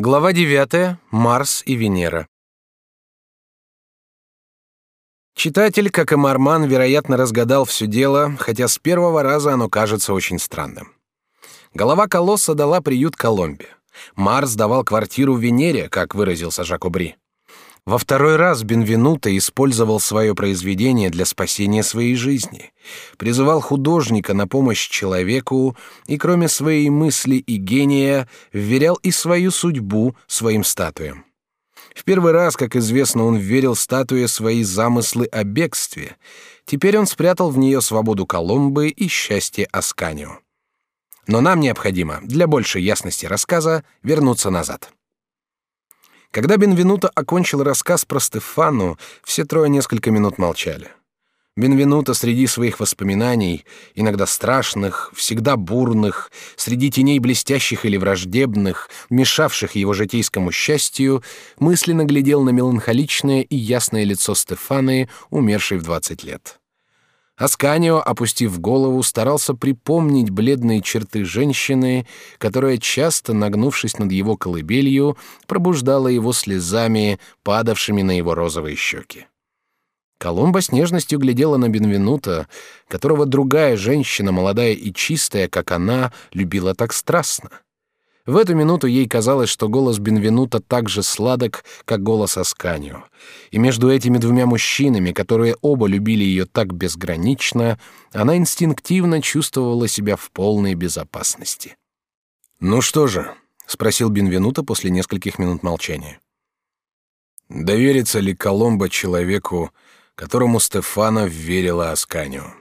Глава 9. Марс и Венера. Читатель, как и Марман, вероятно, разгадал все дело, хотя с первого раза оно кажется очень странным. Голова колосса дала приют Коломбе. Марс давал квартиру Венере, как выразился Жакобри. Во второй раз Бенвенуто использовал свое произведение для спасения своей жизни, призывал художника на помощь человеку и, кроме своей мысли и гения, вверял и свою судьбу своим статуям. В первый раз, как известно, он верил статуе свои замыслы о бегстве. Теперь он спрятал в нее свободу Коломбы и счастье Асканио. Но нам необходимо, для большей ясности рассказа, вернуться назад. Когда Бенвенуто окончил рассказ про Стефану, все трое несколько минут молчали. Бенвенуто среди своих воспоминаний, иногда страшных, всегда бурных, среди теней блестящих или враждебных, мешавших его житейскому счастью, мысленно глядел на меланхоличное и ясное лицо Стефаны, умершей в двадцать лет. Асканио, опустив голову, старался припомнить бледные черты женщины, которая часто, нагнувшись над его колыбелью, пробуждала его слезами, падавшими на его розовые щеки. Коломба с нежностью глядела на Бенвенута, которого другая женщина, молодая и чистая, как она, любила так страстно. В эту минуту ей казалось, что голос Бенвенута так же сладок, как голос Асканио. И между этими двумя мужчинами, которые оба любили ее так безгранично, она инстинктивно чувствовала себя в полной безопасности. «Ну что же?» — спросил Бенвенуто после нескольких минут молчания. «Доверится ли Коломбо человеку, которому Стефана верила Асканио?»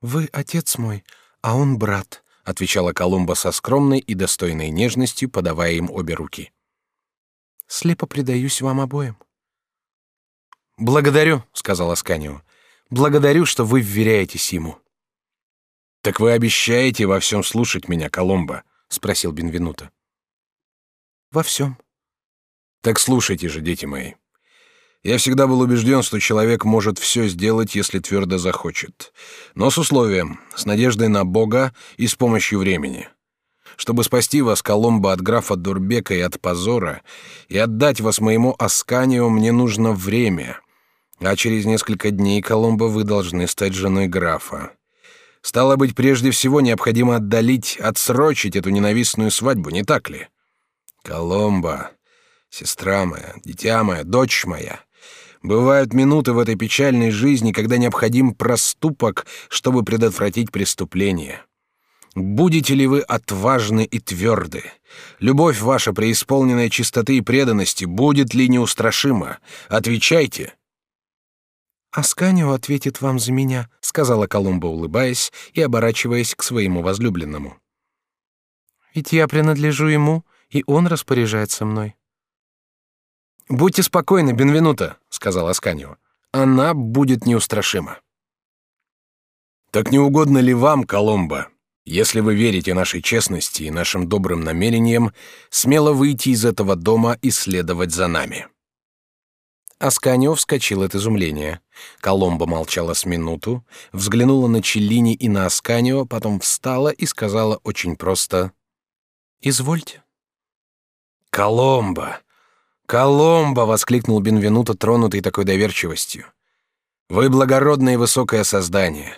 «Вы отец мой, а он брат», отвечала Колумба со скромной и достойной нежностью, подавая им обе руки. Слепо предаюсь вам обоим. Благодарю, сказала Сканио. Благодарю, что вы вверяетесь ему. Так вы обещаете во всем слушать меня, Колумба? спросил Бенвенуто. Во всем. Так слушайте же, дети мои. Я всегда был убежден, что человек может все сделать, если твердо захочет. Но с условием, с надеждой на Бога и с помощью времени. Чтобы спасти вас, Коломбо, от графа Дурбека и от позора, и отдать вас моему Асканио, мне нужно время. А через несколько дней, Коломбо, вы должны стать женой графа. Стало быть, прежде всего необходимо отдалить, отсрочить эту ненавистную свадьбу, не так ли? Коломбо, сестра моя, дитя моя, дочь моя, Бывают минуты в этой печальной жизни, когда необходим проступок, чтобы предотвратить преступление. Будете ли вы отважны и тверды? Любовь ваша, преисполненная чистоты и преданности, будет ли неустрашима? Отвечайте. Асканио ответит вам за меня, сказала Колумба, улыбаясь и оборачиваясь к своему возлюбленному. Ведь я принадлежу ему, и он распоряжается мной. Будьте спокойны, Бенвенуто, сказал Асканио. Она будет неустрашима. Так не угодно ли вам, Коломбо, если вы верите нашей честности и нашим добрым намерениям, смело выйти из этого дома и следовать за нами? Асканио вскочил от изумления. Коломбо молчала с минуту, взглянула на Челлини и на Асканио, потом встала и сказала очень просто: "Извольте". Коломбо, Коломбо! воскликнул Бенвенуто, тронутый такой доверчивостью. Вы благородное и высокое создание,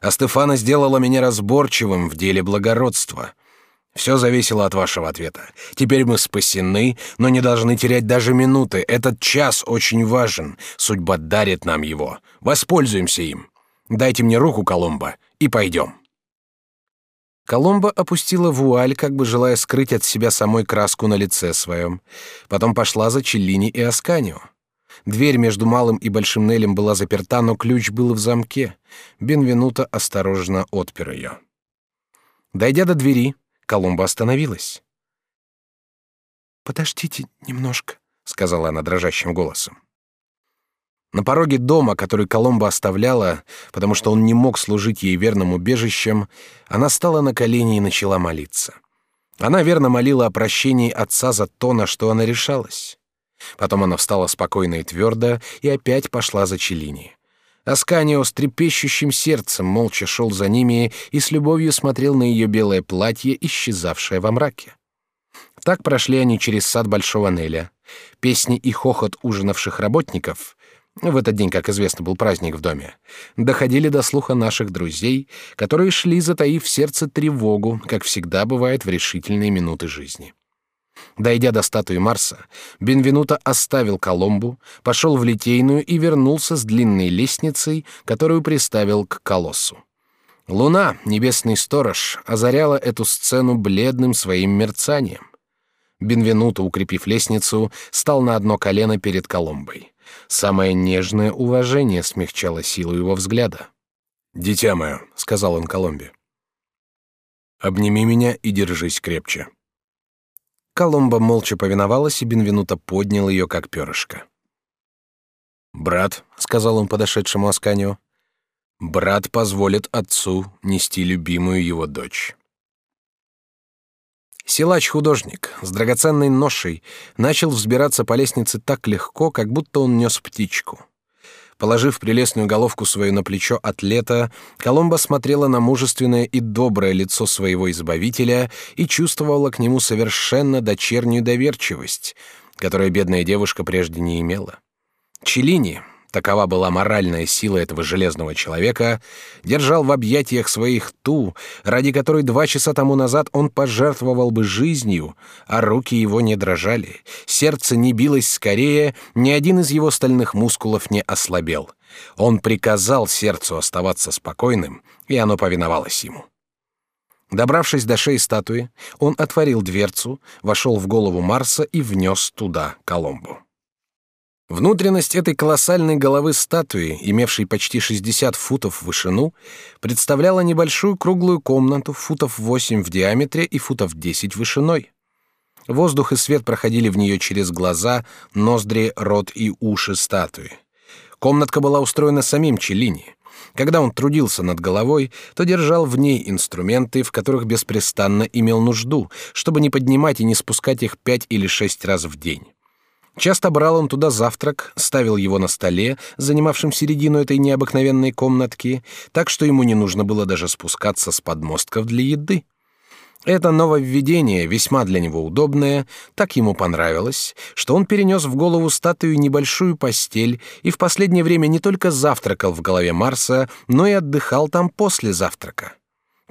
а Стефана сделала меня разборчивым в деле благородства. Все зависело от вашего ответа. Теперь мы спасены, но не должны терять даже минуты. Этот час очень важен. Судьба дарит нам его. Воспользуемся им. Дайте мне руку, Коломбо, и пойдем. Коломба опустила вуаль, как бы желая скрыть от себя самой краску на лице своем. Потом пошла за Челлини и Асканио. Дверь между малым и большим Нелем была заперта, но ключ был в замке. Бенвенуто осторожно отпер ее. Дойдя до двери, Коломба остановилась. «Подождите немножко», — сказала она дрожащим голосом. На пороге дома, который Коломба оставляла, потому что он не мог служить ей верным убежищем, она стала на колени и начала молиться. Она верно молила о прощении отца за то, на что она решалась. Потом она встала спокойно и твердо и опять пошла за Челини. Асканио с трепещущим сердцем молча шел за ними и с любовью смотрел на ее белое платье, исчезавшее во мраке. Так прошли они через сад Большого Неля. Песни и хохот ужинавших работников в этот день, как известно, был праздник в доме, доходили до слуха наших друзей, которые шли, затаив в сердце тревогу, как всегда бывает в решительные минуты жизни. Дойдя до статуи Марса, Бенвенуто оставил Коломбу, пошел в Литейную и вернулся с длинной лестницей, которую приставил к колоссу. Луна, небесный сторож, озаряла эту сцену бледным своим мерцанием. Бенвенуто, укрепив лестницу, стал на одно колено перед Коломбой. Самое нежное уважение смягчало силу его взгляда. «Дитя мое», — сказал он Коломбе, — «обними меня и держись крепче». Коломба молча повиновалась, и Бенвенуто поднял ее, как перышко. «Брат», — сказал он подошедшему Асканио, — «брат позволит отцу нести любимую его дочь». Силач-художник с драгоценной ношей начал взбираться по лестнице так легко, как будто он нес птичку. Положив прелестную головку свою на плечо атлета, Коломба смотрела на мужественное и доброе лицо своего избавителя и чувствовала к нему совершенно дочернюю доверчивость, которую бедная девушка прежде не имела. Челини, такова была моральная сила этого железного человека, держал в объятиях своих ту, ради которой два часа тому назад он пожертвовал бы жизнью, а руки его не дрожали, сердце не билось скорее, ни один из его стальных мускулов не ослабел. Он приказал сердцу оставаться спокойным, и оно повиновалось ему. Добравшись до шеи статуи, он отворил дверцу, вошел в голову Марса и внес туда Коломбу. Внутренность этой колоссальной головы статуи, имевшей почти 60 футов в вышину, представляла небольшую круглую комнату футов 8 в диаметре и футов 10 вышиной. Воздух и свет проходили в нее через глаза, ноздри, рот и уши статуи. Комнатка была устроена самим Челлини. Когда он трудился над головой, то держал в ней инструменты, в которых беспрестанно имел нужду, чтобы не поднимать и не спускать их пять или шесть раз в день. Часто брал он туда завтрак, ставил его на столе, занимавшем середину этой необыкновенной комнатки, так что ему не нужно было даже спускаться с подмостков для еды. Это нововведение, весьма для него удобное, так ему понравилось, что он перенес в голову статую небольшую постель и в последнее время не только завтракал в голове Марса, но и отдыхал там после завтрака.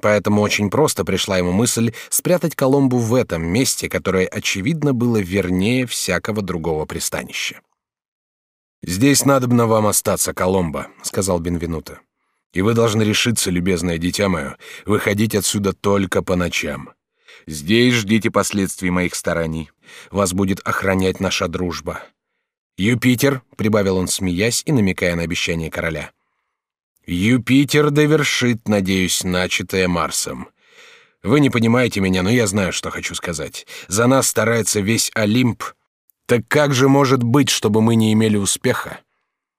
Поэтому очень просто пришла ему мысль спрятать Коломбу в этом месте, которое очевидно было вернее всякого другого пристанища. Здесь надобно вам остаться, Коломба, сказал Бенвенуто. И вы должны решиться, любезное дитя мое, выходить отсюда только по ночам. Здесь ждите последствий моих стараний. Вас будет охранять наша дружба. Юпитер, прибавил он, смеясь и намекая на обещание короля. Юпитер довершит, надеюсь, начатое Марсом. Вы не понимаете меня, но я знаю, что хочу сказать. За нас старается весь Олимп. Так как же может быть, чтобы мы не имели успеха?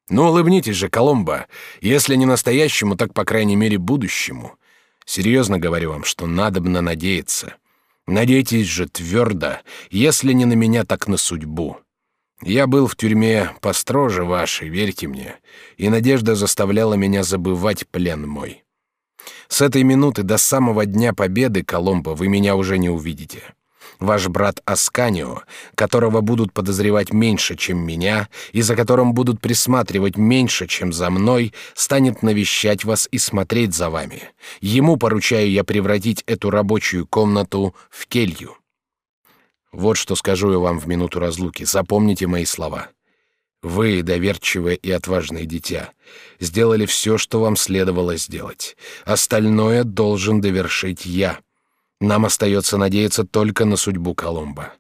Ну, улыбнитесь же, Коломбо. Если не настоящему, так, по крайней мере, будущему. Серьезно говорю вам, что надобно надеяться. Надейтесь же твердо, если не на меня, так на судьбу. Я был в тюрьме построже вашей, верьте мне, и надежда заставляла меня забывать плен мой. С этой минуты до самого дня победы, Коломбо, вы меня уже не увидите. Ваш брат Асканио, которого будут подозревать меньше, чем меня, и за которым будут присматривать меньше, чем за мной, станет навещать вас и смотреть за вами. Ему поручаю я превратить эту рабочую комнату в келью. Вот что скажу я вам в минуту разлуки. Запомните мои слова. Вы, доверчивое и отважное дитя, сделали все, что вам следовало сделать. Остальное должен довершить я. Нам остается надеяться только на судьбу Коломба.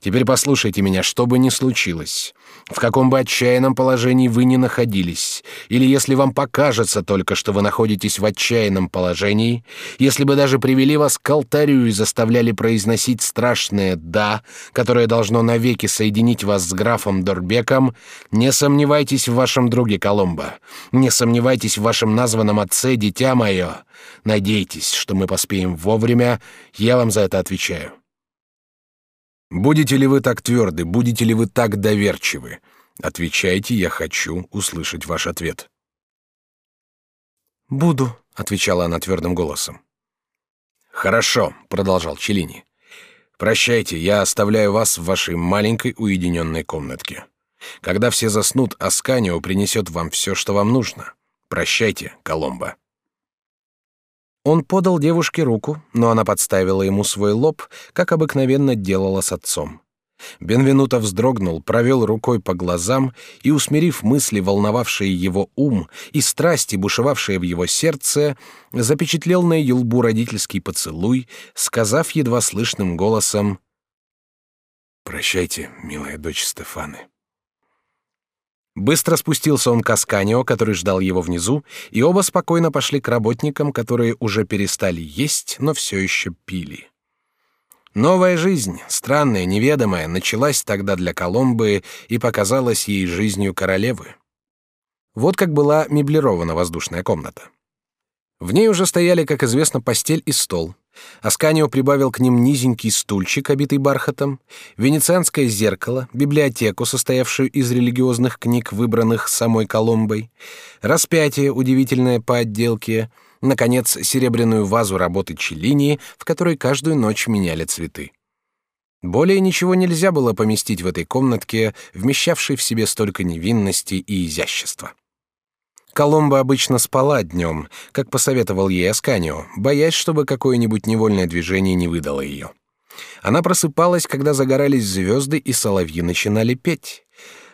Теперь послушайте меня, что бы ни случилось, в каком бы отчаянном положении вы ни находились, или если вам покажется только, что вы находитесь в отчаянном положении, если бы даже привели вас к алтарю и заставляли произносить страшное «да», которое должно навеки соединить вас с графом Дорбеком, не сомневайтесь в вашем друге Коломбо, не сомневайтесь в вашем названном отце, дитя мое. Надейтесь, что мы поспеем вовремя, я вам за это отвечаю. Будете ли вы так тверды, будете ли вы так доверчивы? Отвечайте, я хочу услышать ваш ответ. Буду, отвечала она твердым голосом. Хорошо, продолжал Челини. Прощайте, я оставляю вас в вашей маленькой уединенной комнатке. Когда все заснут, Асканио принесет вам все, что вам нужно. Прощайте, Коломбо. Он подал девушке руку, но она подставила ему свой лоб, как обыкновенно делала с отцом. Бенвенуто вздрогнул, провел рукой по глазам и, усмирив мысли, волновавшие его ум, и страсти, бушевавшие в его сердце, запечатлел на ее лбу родительский поцелуй, сказав едва слышным голосом «Прощайте, милая дочь Стефаны». Быстро спустился он к Асканио, который ждал его внизу, и оба спокойно пошли к работникам, которые уже перестали есть, но все еще пили. Новая жизнь, странная, неведомая, началась тогда для Коломбы и показалась ей жизнью королевы. Вот как была меблирована воздушная комната. В ней уже стояли, как известно, постель и стол. Асканио прибавил к ним низенький стульчик, обитый бархатом, венецианское зеркало, библиотеку, состоявшую из религиозных книг, выбранных самой Коломбой, распятие, удивительное по отделке — наконец, серебряную вазу работы Челлини, в которой каждую ночь меняли цветы. Более ничего нельзя было поместить в этой комнатке, вмещавшей в себе столько невинности и изящества. Коломба обычно спала днем, как посоветовал ей Асканио, боясь, чтобы какое-нибудь невольное движение не выдало ее. Она просыпалась, когда загорались звезды и соловьи начинали петь.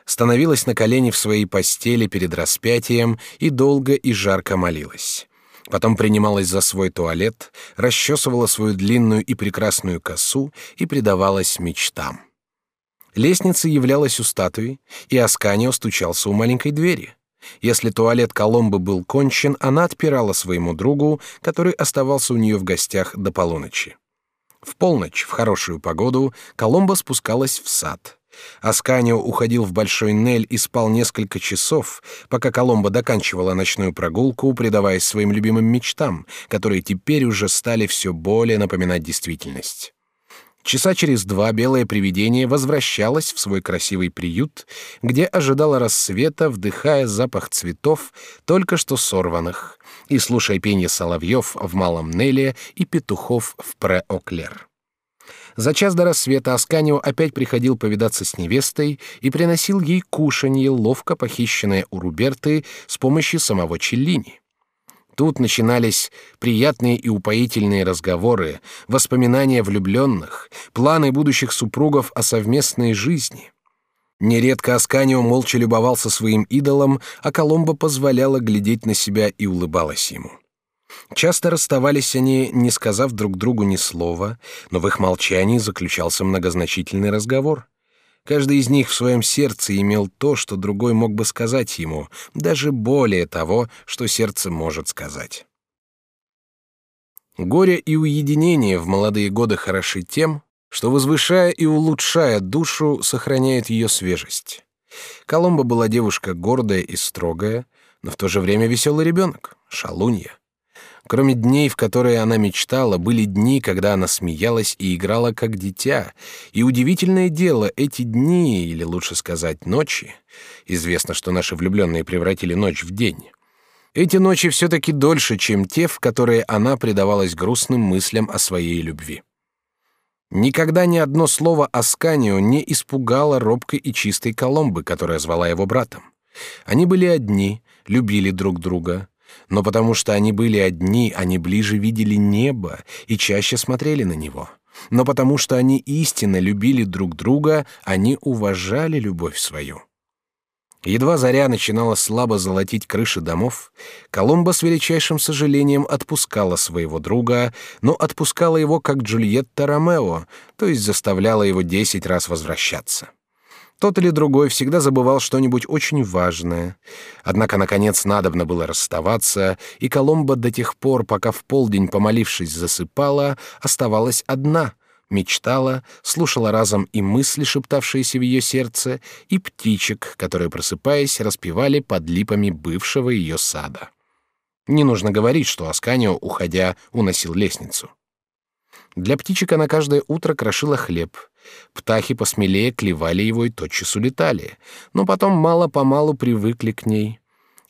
Становилась на колени в своей постели перед распятием и долго и жарко молилась потом принималась за свой туалет, расчесывала свою длинную и прекрасную косу и предавалась мечтам. Лестница являлась у статуи, и Асканио стучался у маленькой двери. Если туалет Коломбы был кончен, она отпирала своему другу, который оставался у нее в гостях до полуночи. В полночь, в хорошую погоду, Коломба спускалась в сад. Асканио уходил в Большой Нель и спал несколько часов, пока Коломбо доканчивала ночную прогулку, предаваясь своим любимым мечтам, которые теперь уже стали все более напоминать действительность. Часа через два белое привидение возвращалось в свой красивый приют, где ожидало рассвета, вдыхая запах цветов, только что сорванных, и слушая пение соловьев в Малом Неле и петухов в Пре-Оклер. За час до рассвета Асканио опять приходил повидаться с невестой и приносил ей кушанье, ловко похищенное у Руберты с помощью самого Челлини. Тут начинались приятные и упоительные разговоры, воспоминания влюбленных, планы будущих супругов о совместной жизни. Нередко Асканио молча любовался своим идолом, а Коломбо позволяла глядеть на себя и улыбалась ему. Часто расставались они, не сказав друг другу ни слова, но в их молчании заключался многозначительный разговор. Каждый из них в своем сердце имел то, что другой мог бы сказать ему, даже более того, что сердце может сказать. Горе и уединение в молодые годы хороши тем, что, возвышая и улучшая душу, сохраняет ее свежесть. Коломба была девушка гордая и строгая, но в то же время веселый ребенок, шалунья. Кроме дней, в которые она мечтала, были дни, когда она смеялась и играла как дитя. И удивительное дело, эти дни, или лучше сказать, ночи, известно, что наши влюбленные превратили ночь в день, эти ночи все-таки дольше, чем те, в которые она предавалась грустным мыслям о своей любви. Никогда ни одно слово Асканио не испугало робкой и чистой Коломбы, которая звала его братом. Они были одни, любили друг друга, но потому что они были одни, они ближе видели небо и чаще смотрели на него. Но потому что они истинно любили друг друга, они уважали любовь свою. Едва заря начинала слабо золотить крыши домов, Коломба с величайшим сожалением отпускала своего друга, но отпускала его как Джульетта Ромео, то есть заставляла его десять раз возвращаться. Тот или другой всегда забывал что-нибудь очень важное. Однако, наконец, надобно было расставаться, и Коломба до тех пор, пока в полдень, помолившись, засыпала, оставалась одна, мечтала, слушала разом и мысли, шептавшиеся в ее сердце, и птичек, которые, просыпаясь, распевали под липами бывшего ее сада. Не нужно говорить, что Асканио, уходя, уносил лестницу. Для птичек она каждое утро крошила хлеб — Птахи посмелее клевали его и тотчас улетали, но потом мало-помалу привыкли к ней.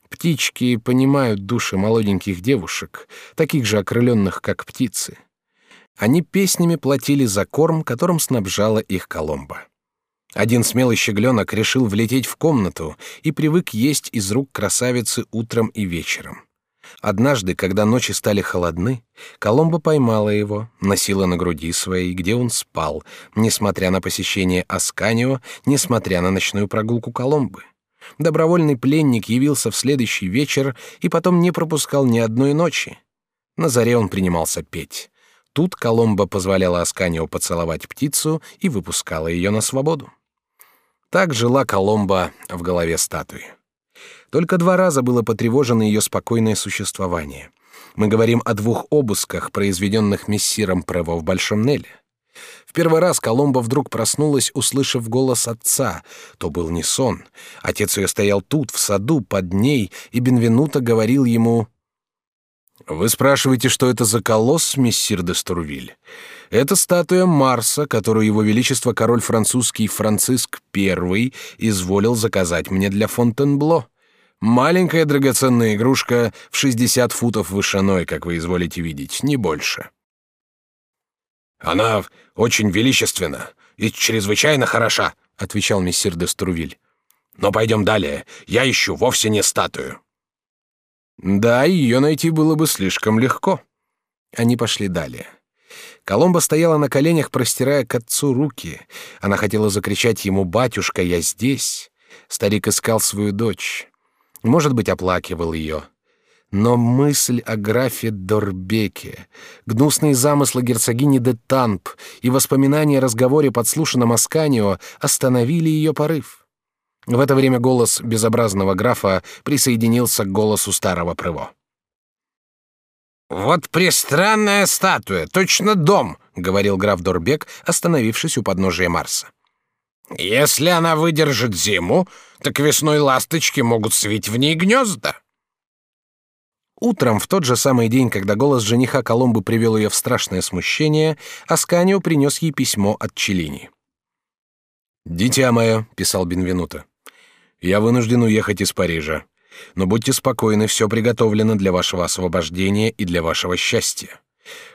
Птички понимают души молоденьких девушек, таких же окрыленных, как птицы. Они песнями платили за корм, которым снабжала их Коломба. Один смелый щегленок решил влететь в комнату и привык есть из рук красавицы утром и вечером. Однажды, когда ночи стали холодны, Коломба поймала его, носила на груди своей, где он спал, несмотря на посещение Асканио, несмотря на ночную прогулку Коломбы. Добровольный пленник явился в следующий вечер и потом не пропускал ни одной ночи. На заре он принимался петь. Тут Коломба позволяла Асканио поцеловать птицу и выпускала ее на свободу. Так жила Коломба в голове статуи. Только два раза было потревожено ее спокойное существование. Мы говорим о двух обысках, произведенных мессиром Прево в Большом Неле. В первый раз Коломба вдруг проснулась, услышав голос отца. То был не сон. Отец ее стоял тут, в саду, под ней, и Бенвенуто говорил ему... «Вы спрашиваете, что это за колосс, мессир де Стурвиль? Это статуя Марса, которую его величество король французский Франциск I изволил заказать мне для Фонтенбло. Маленькая драгоценная игрушка в 60 футов вышиной, как вы изволите видеть, не больше». Она очень величественна и чрезвычайно хороша, отвечал мессир де Струвиль. Но пойдем далее. Я ищу вовсе не статую. Да, ее найти было бы слишком легко. Они пошли далее. Коломба стояла на коленях, простирая к отцу руки. Она хотела закричать ему «Батюшка, я здесь!» Старик искал свою дочь. Может быть, оплакивал ее. Но мысль о графе Дорбеке, гнусные замыслы герцогини де Тамп и воспоминания о разговоре, подслушанном Асканио, остановили ее порыв. В это время голос безобразного графа присоединился к голосу старого Прыво. «Вот пристранная статуя, точно дом», — говорил граф Дорбек, остановившись у подножия Марса. «Если она выдержит зиму, так весной ласточки могут свить в ней гнезда». Утром, в тот же самый день, когда голос жениха Коломбы привел ее в страшное смущение, Асканио принес ей письмо от Челини. «Дитя мое», — писал Бенвенуто, — «я вынужден уехать из Парижа. Но будьте спокойны, все приготовлено для вашего освобождения и для вашего счастья.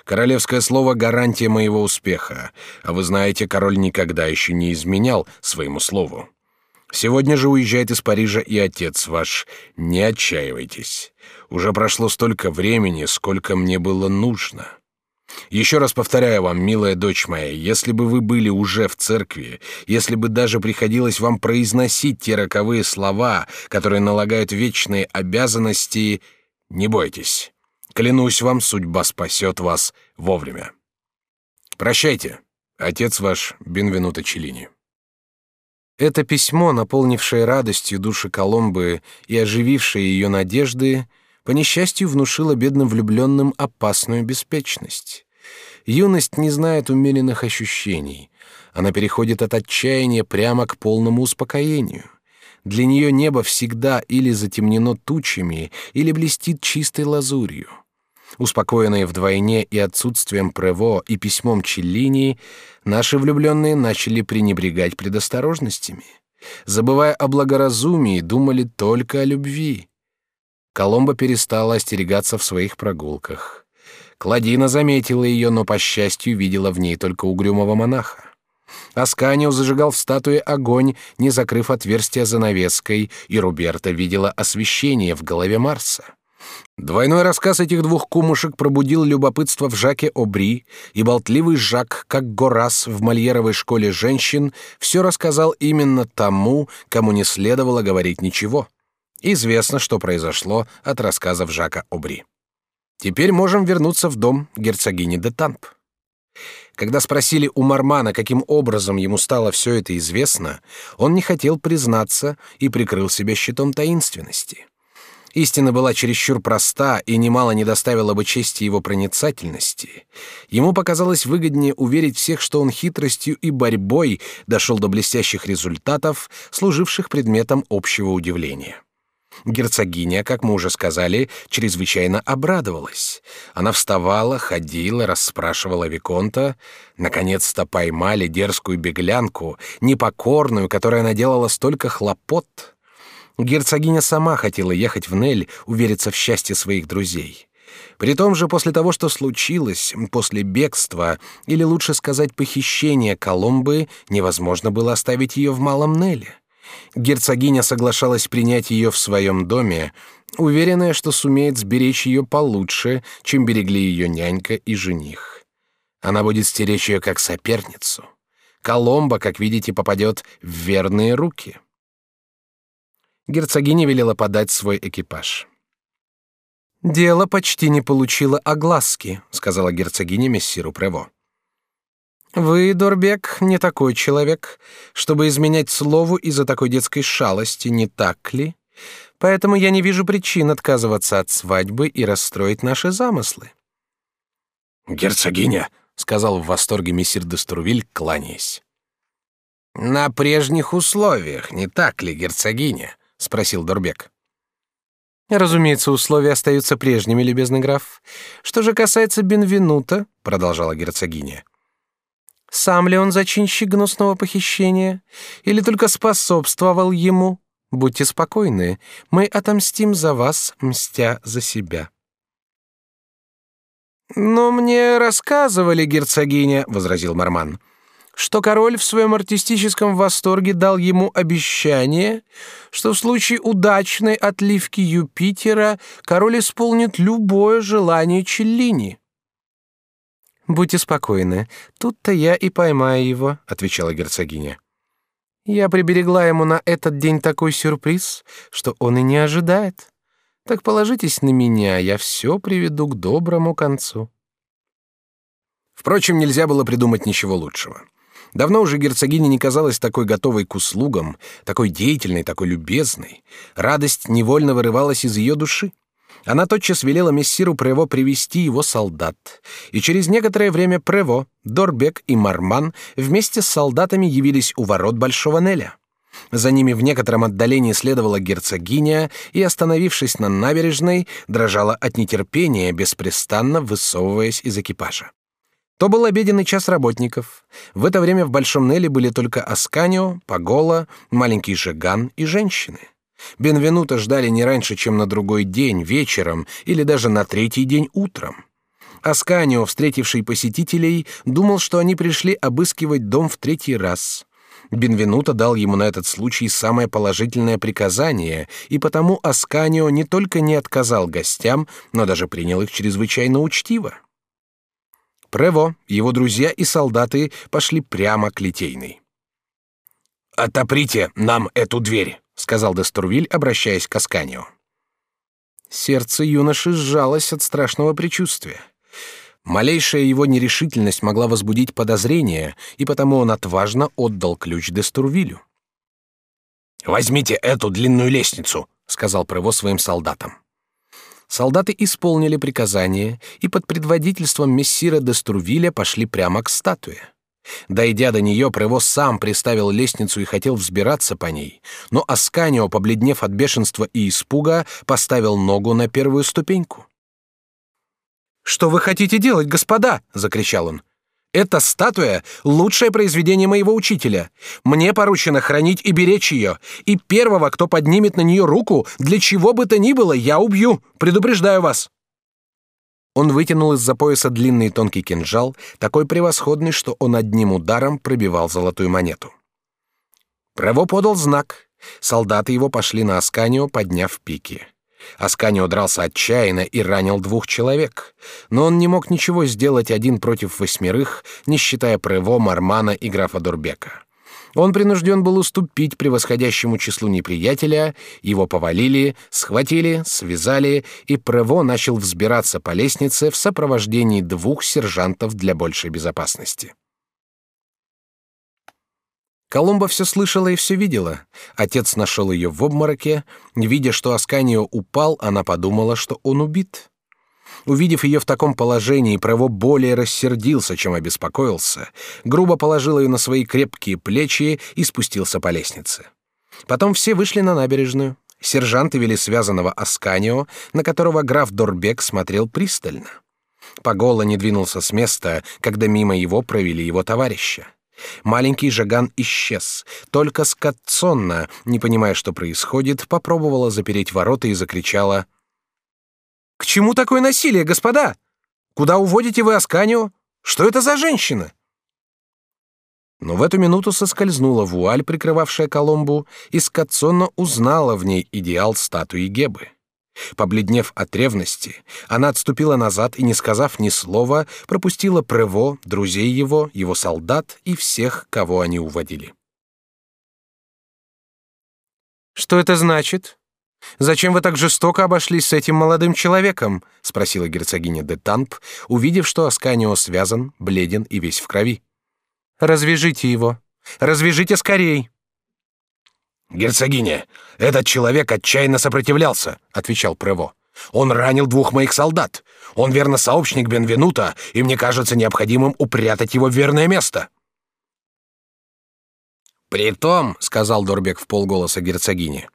Королевское слово — гарантия моего успеха, а вы знаете, король никогда еще не изменял своему слову. Сегодня же уезжает из Парижа и отец ваш. Не отчаивайтесь. Уже прошло столько времени, сколько мне было нужно. Еще раз повторяю вам, милая дочь моя, если бы вы были уже в церкви, если бы даже приходилось вам произносить те роковые слова, которые налагают вечные обязанности, не бойтесь. Клянусь вам, судьба спасет вас вовремя. Прощайте, отец ваш Бенвенуто Челлини. Это письмо, наполнившее радостью души Коломбы и оживившее ее надежды, по несчастью внушило бедным влюбленным опасную беспечность. Юность не знает умеренных ощущений. Она переходит от отчаяния прямо к полному успокоению. Для нее небо всегда или затемнено тучами, или блестит чистой лазурью. Успокоенные вдвойне и отсутствием Прево, и письмом Челлини, наши влюбленные начали пренебрегать предосторожностями. Забывая о благоразумии, думали только о любви. Коломба перестала остерегаться в своих прогулках. Кладина заметила ее, но, по счастью, видела в ней только угрюмого монаха. Асканио зажигал в статуе огонь, не закрыв отверстия занавеской, и Руберта видела освещение в голове Марса. Двойной рассказ этих двух кумушек пробудил любопытство в Жаке Обри, и болтливый Жак, как Горас в Мольеровой школе женщин, все рассказал именно тому, кому не следовало говорить ничего. Известно, что произошло от рассказов Жака Обри. Теперь можем вернуться в дом герцогини де Тамп. Когда спросили у Мармана, каким образом ему стало все это известно, он не хотел признаться и прикрыл себя щитом таинственности. Истина была чересчур проста и немало не доставила бы чести его проницательности. Ему показалось выгоднее уверить всех, что он хитростью и борьбой дошел до блестящих результатов, служивших предметом общего удивления. Герцогиня, как мы уже сказали, чрезвычайно обрадовалась. Она вставала, ходила, расспрашивала виконта. Наконец-то поймали дерзкую беглянку, непокорную, которая наделала столько хлопот. Герцогиня сама хотела ехать в Нель, увериться в счастье своих друзей. При том же после того, что случилось, после бегства, или лучше сказать похищения Коломбы, невозможно было оставить ее в Малом Неле. Герцогиня соглашалась принять ее в своем доме, уверенная, что сумеет сберечь ее получше, чем берегли ее нянька и жених. Она будет стеречь ее как соперницу. Коломба, как видите, попадет в верные руки. Герцогиня велела подать свой экипаж. Дело почти не получило огласки, сказала герцогиня мессиру Прево. Вы, Дорбек, не такой человек, чтобы изменять слову из-за такой детской шалости, не так ли? Поэтому я не вижу причин отказываться от свадьбы и расстроить наши замыслы. Герцогиня, сказал в восторге мессир де Струвиль, кланяясь. На прежних условиях, не так ли, герцогиня? Спросил Дорбек. Разумеется, условия остаются прежними, любезный граф. Что же касается Бенвенута, продолжала герцогиня, сам ли он зачинщик гнусного похищения, или только способствовал ему? Будьте спокойны, мы отомстим за вас, мстя за себя. Но мне рассказывали, герцогиня, возразил Марман, что король в своем артистическом восторге дал ему обещание, что в случае удачной отливки Юпитера король исполнит любое желание Челлини. Будьте спокойны, тут-то я и поймаю его, отвечала герцогиня. Я приберегла ему на этот день такой сюрприз, что он и не ожидает. Так положитесь на меня, я все приведу к доброму концу. Впрочем, нельзя было придумать ничего лучшего. Давно уже герцогиня не казалась такой готовой к услугам, такой деятельной, такой любезной. Радость невольно вырывалась из ее души. Она тотчас велела мессиру Прево привести его солдат, и через некоторое время Прево, Дорбек и Марман вместе с солдатами явились у ворот Большого Неля. За ними в некотором отдалении следовала герцогиня и, остановившись на набережной, дрожала от нетерпения, беспрестанно высовываясь из экипажа. То был обеденный час работников. В это время в Большом Неле были только Асканио, Пагола, маленький Жиган и женщины. Бенвенута ждали не раньше, чем на другой день, вечером или даже на третий день утром. Асканио, встретивший посетителей, думал, что они пришли обыскивать дом в третий раз. Бенвенуто дал ему на этот случай самое положительное приказание, и потому Асканио не только не отказал гостям, но даже принял их чрезвычайно учтиво. Прево, его друзья и солдаты пошли прямо к Литейной. «Отоприте нам эту дверь», — сказал Дестурвиль, обращаясь к Асканио. Сердце юноши сжалось от страшного предчувствия. Малейшая его нерешительность могла возбудить подозрение, и потому он отважно отдал ключ Дестурвилю. «Возьмите эту длинную лестницу», — сказал Прево своим солдатам. Солдаты исполнили приказание и под предводительством мессира Дестурвиля пошли прямо к статуе. Дойдя до нее, Прево сам приставил лестницу и хотел взбираться по ней, но Асканио, побледнев от бешенства и испуга, поставил ногу на первую ступеньку. «Что вы хотите делать, господа?» — закричал он. «Эта статуя — лучшее произведение моего учителя. Мне поручено хранить и беречь ее, и первого, кто поднимет на нее руку, для чего бы то ни было, я убью, предупреждаю вас». Он вытянул из-за пояса длинный тонкий кинжал, такой превосходный, что он одним ударом пробивал золотую монету. Право подал знак. Солдаты его пошли на Асканио, подняв пики. Асканио дрался отчаянно и ранил двух человек, но он не мог ничего сделать один против восьмерых, не считая Прево, Мармана и графа Дурбека. Он принужден был уступить превосходящему числу неприятеля, его повалили, схватили, связали, и Прево начал взбираться по лестнице в сопровождении двух сержантов для большей безопасности. Коломба все слышала и все видела. Отец нашел ее в обмороке. Видя, что Асканио упал, она подумала, что он убит. Увидев ее в таком положении, Право более рассердился, чем обеспокоился, грубо положил ее на свои крепкие плечи и спустился по лестнице. Потом все вышли на набережную. Сержанты вели связанного Асканио, на которого граф Дорбек смотрел пристально. Пагола не двинулся с места, когда мимо его провели его товарища. Маленький Жаган исчез. Только Скотцонна, не понимая, что происходит, попробовала запереть ворота и закричала К чему такое насилие, господа? Куда уводите вы Асканио? Что это за женщина? Но в эту минуту соскользнула вуаль, прикрывавшая Коломбу, и Скотсонно узнала в ней идеал статуи Гебы. Побледнев от ревности, она отступила назад и, не сказав ни слова, пропустила Прево, друзей его, его солдат и всех, кого они уводили. «Что это значит? Зачем вы так жестоко обошлись с этим молодым человеком?» — спросила герцогиня де Тамп, увидев, что Асканио связан, бледен и весь в крови. Развяжите его. Развяжите скорей. Герцогиня, этот человек отчаянно сопротивлялся, отвечал Прево. Он ранил двух моих солдат. Он верно сообщник Бенвенута, и мне кажется необходимым упрятать его в верное место. Притом, сказал Дорбек в полголоса герцогине,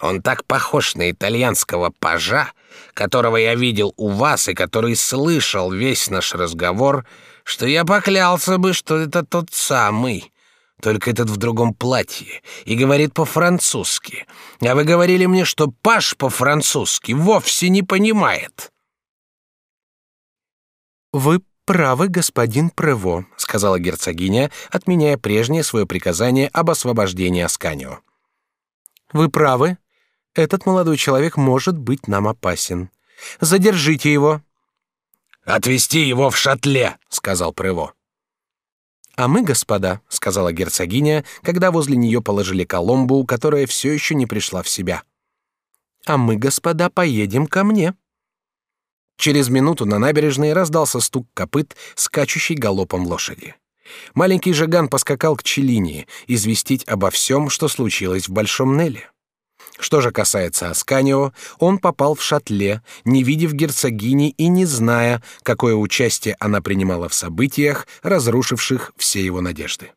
он так похож на итальянского пажа, которого я видел у вас и который слышал весь наш разговор, что я поклялся бы, что это тот самый. Только этот в другом платье и говорит по-французски. А вы говорили мне, что паж по-французски вовсе не понимает. Вы правы, господин Прево, сказала герцогиня, отменяя прежнее свое приказание об освобождении Асканио. Вы правы, этот молодой человек может быть нам опасен. Задержите его. Отвести его в шатле, сказал Прево. А мы, господа, сказала герцогиня, когда возле нее положили Коломбу, которая все еще не пришла в себя. А мы, господа, поедем ко мне. Через минуту на набережной раздался стук копыт, скачущей галопом лошади. Маленький Жиган поскакал к Челине известить обо всем, что случилось в Большом Неле. Что же касается Асканио, он попал в шатле, не видев герцогини и не зная, какое участие она принимала в событиях, разрушивших все его надежды.